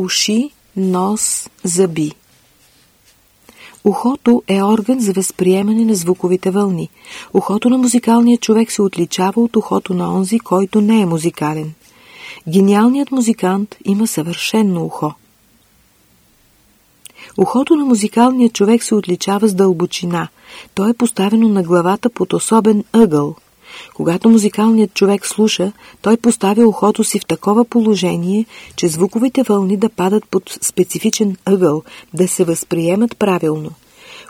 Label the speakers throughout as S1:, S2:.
S1: уши, нос, зъби. Ухото е орган за възприемане на звуковите вълни. Ухото на музикалния човек се отличава от ухото на онзи, който не е музикален. Гениалният музикант има съвършенно ухо. Ухото на музикалния човек се отличава с дълбочина. То е поставено на главата под особен ъгъл. Когато музикалният човек слуша, той поставя ухото си в такова положение, че звуковите вълни да падат под специфичен ъгъл, да се възприемат правилно.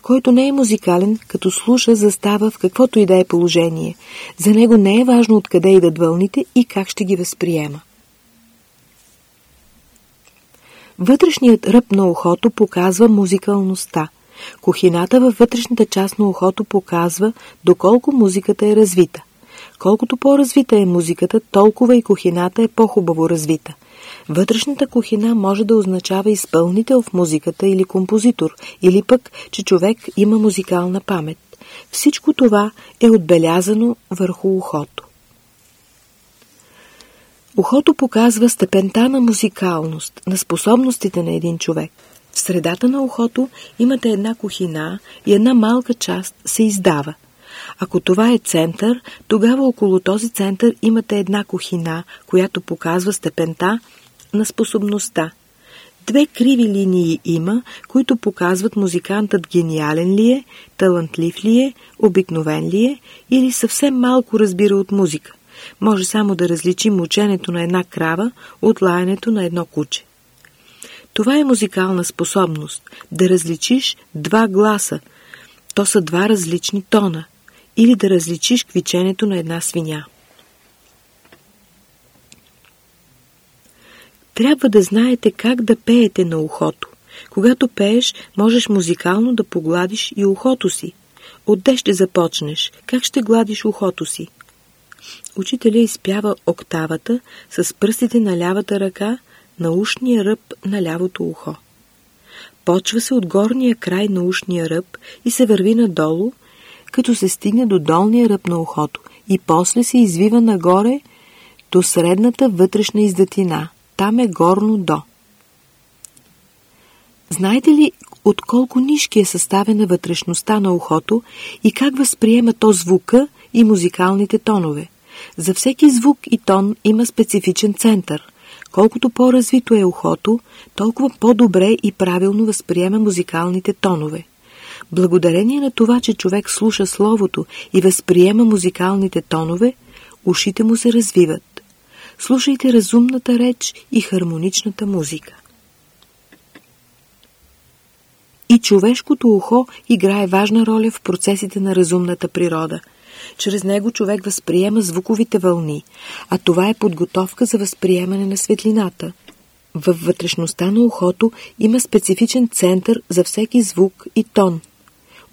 S1: Който не е музикален, като слуша, застава в каквото и да е положение. За него не е важно откъде идат вълните и как ще ги възприема. Вътрешният ръб на ухото показва музикалността. Кухината във вътрешната част на ухото показва доколко музиката е развита. Колкото по-развита е музиката, толкова и кухината е по-хубаво развита. Вътрешната кухина може да означава изпълнител в музиката или композитор, или пък, че човек има музикална памет. Всичко това е отбелязано върху ухото. Ухото показва степента на музикалност, на способностите на един човек. В средата на ухото имате една кухина и една малка част се издава. Ако това е център, тогава около този център имате една кухина, която показва степента на способността. Две криви линии има, които показват музикантът гениален ли е, талантлив ли е, обикновен ли е или съвсем малко разбира от музика може само да различим ученето на една крава от лаянето на едно куче. Това е музикална способност – да различиш два гласа. То са два различни тона. Или да различиш квиченето на една свиня. Трябва да знаете как да пеете на ухото. Когато пееш, можеш музикално да погладиш и ухото си. Отде ще започнеш? Как ще гладиш ухото си? Учителя изпява октавата с пръстите на лявата ръка на ушния ръб на лявото ухо. Почва се от горния край на ушния ръб и се върви надолу, като се стигне до долния ръб на ухото и после се извива нагоре до средната вътрешна издатина. Там е горно до. Знаете ли от колко нишки е съставена вътрешността на ухото и как възприема то звука и музикалните тонове? За всеки звук и тон има специфичен център. Колкото по-развито е ухото, толкова по-добре и правилно възприема музикалните тонове. Благодарение на това, че човек слуша словото и възприема музикалните тонове, ушите му се развиват. Слушайте разумната реч и хармоничната музика. И човешкото ухо играе важна роля в процесите на разумната природа – чрез него човек възприема звуковите вълни, а това е подготовка за възприемане на светлината. Във вътрешността на ухото има специфичен център за всеки звук и тон.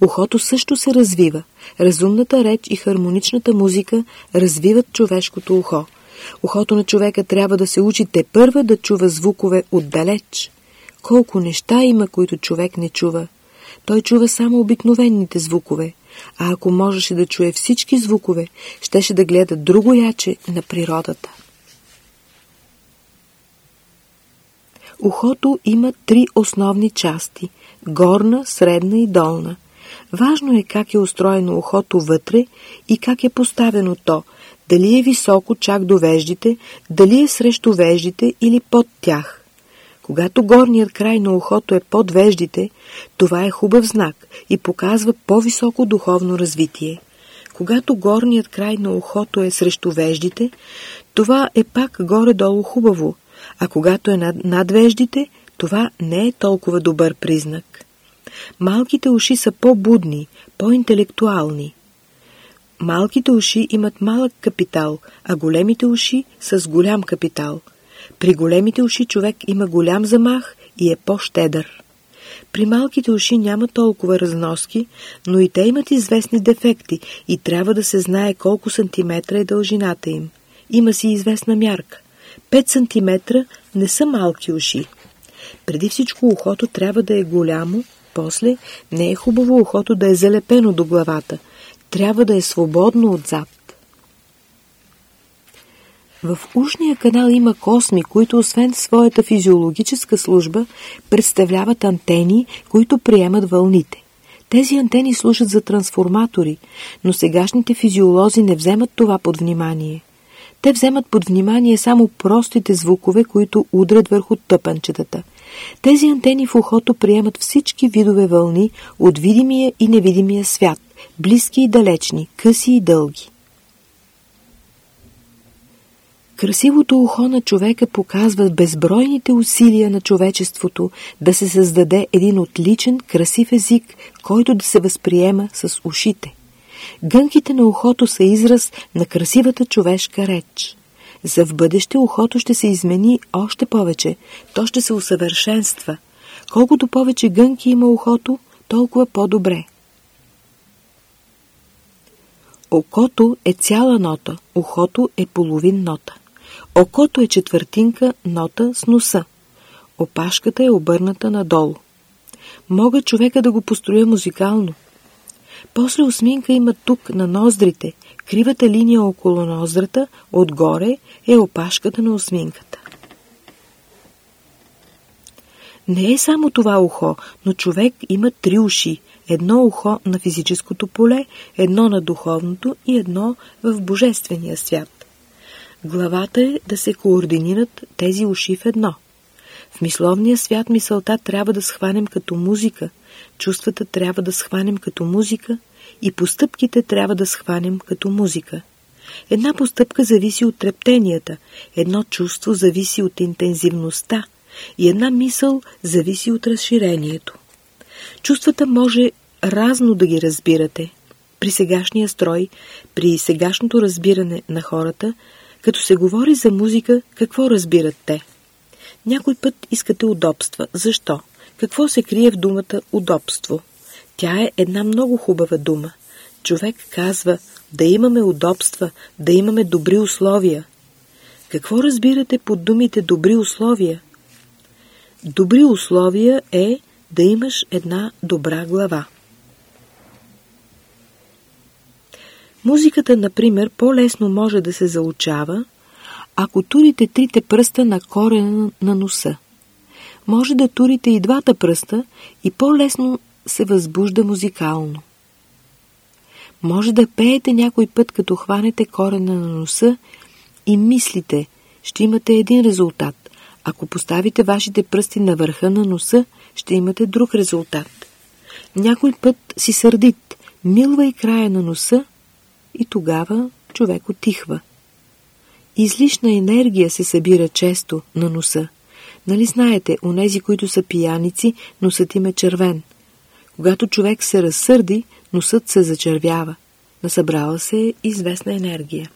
S1: Ухото също се развива. Разумната реч и хармоничната музика развиват човешкото ухо. Ухото на човека трябва да се учи те първа да чува звукове отдалеч. Колко неща има, които човек не чува. Той чува само обикновените звукове а ако можеше да чуе всички звукове, щеше да гледа друго яче на природата. Ухото има три основни части – горна, средна и долна. Важно е как е устроено ухото вътре и как е поставено то, дали е високо чак до веждите, дали е срещу веждите или под тях. Когато горният край на ухото е под веждите, това е хубав знак и показва по-високо духовно развитие. Когато горният край на ухото е срещу веждите, това е пак горе-долу хубаво, а когато е над, над веждите, това не е толкова добър признак. Малките уши са по-будни, по-интелектуални. Малките уши имат малък капитал, а големите уши с голям капитал – при големите уши човек има голям замах и е по-щедър. При малките уши няма толкова разноски, но и те имат известни дефекти и трябва да се знае колко сантиметра е дължината им. Има си известна мярка. 5 сантиметра не са малки уши. Преди всичко ухото трябва да е голямо, после не е хубаво ухото да е залепено до главата. Трябва да е свободно отзад. В ушния канал има косми, които освен своята физиологическа служба, представляват антени, които приемат вълните. Тези антени служат за трансформатори, но сегашните физиолози не вземат това под внимание. Те вземат под внимание само простите звукове, които удрят върху тъпанчетата. Тези антени в ухото приемат всички видове вълни от видимия и невидимия свят, близки и далечни, къси и дълги. Красивото ухо на човека показва безбройните усилия на човечеството да се създаде един отличен, красив език, който да се възприема с ушите. Гънките на ухото са израз на красивата човешка реч. За в бъдеще ухото ще се измени още повече, то ще се усъвършенства. Колкото повече гънки има ухото, толкова по-добре. Окото е цяла нота, ухото е половин нота. Окото е четвъртинка нота с носа. Опашката е обърната надолу. Мога човека да го построя музикално. После осминка има тук на ноздрите. Кривата линия около ноздрата, отгоре е опашката на осминката. Не е само това ухо, но човек има три уши. Едно ухо на физическото поле, едно на духовното и едно в божествения свят. Главата е да се координират тези уши в едно. В мисловния свят мисълта трябва да схванем като музика, чувствата трябва да схванем като музика и постъпките трябва да схванем като музика. Една постъпка зависи от трептенията, едно чувство зависи от интензивността и една мисъл зависи от разширението. Чувствата може разно да ги разбирате. При сегашния строй, при сегашното разбиране на хората, като се говори за музика, какво разбират те? Някой път искате удобства. Защо? Какво се крие в думата удобство? Тя е една много хубава дума. Човек казва да имаме удобства, да имаме добри условия. Какво разбирате под думите добри условия? Добри условия е да имаш една добра глава. Музиката, например, по-лесно може да се заучава, ако турите трите пръста на корена на носа. Може да турите и двата пръста и по-лесно се възбужда музикално. Може да пеете някой път, като хванете корена на носа и мислите, ще имате един резултат. Ако поставите вашите пръсти на върха на носа, ще имате друг резултат. Някой път си сърдит, милва и края на носа и тогава човек отихва. Излишна енергия се събира често на носа. Нали знаете, онези, които са пияници, носът им е червен. Когато човек се разсърди, носът се зачервява. Насъбрала се е известна енергия.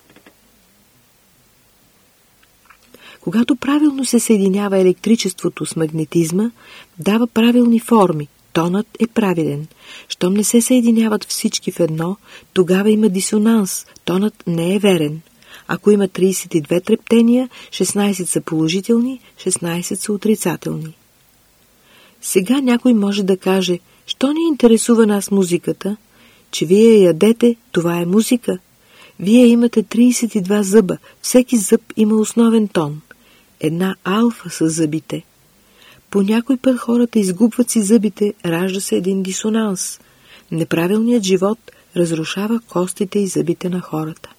S1: Когато правилно се съединява електричеството с магнетизма, дава правилни форми, тонът е правилен. Щом не се съединяват всички в едно, тогава има дисонанс, тонът не е верен. Ако има 32 трептения, 16 са положителни, 16 са отрицателни. Сега някой може да каже, що ни интересува нас музиката? Че вие ядете, това е музика. Вие имате 32 зъба, всеки зъб има основен тон. Една алфа с зъбите. По някой път хората изгубват си зъбите, ражда се един дисонанс. Неправилният живот разрушава костите и зъбите на хората.